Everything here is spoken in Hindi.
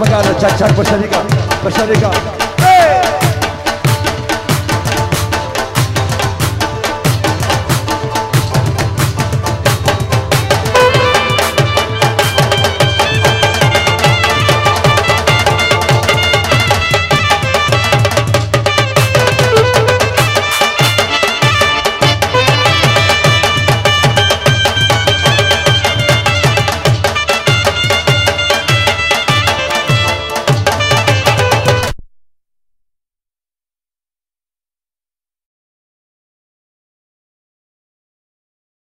पकार छक छक पकार छक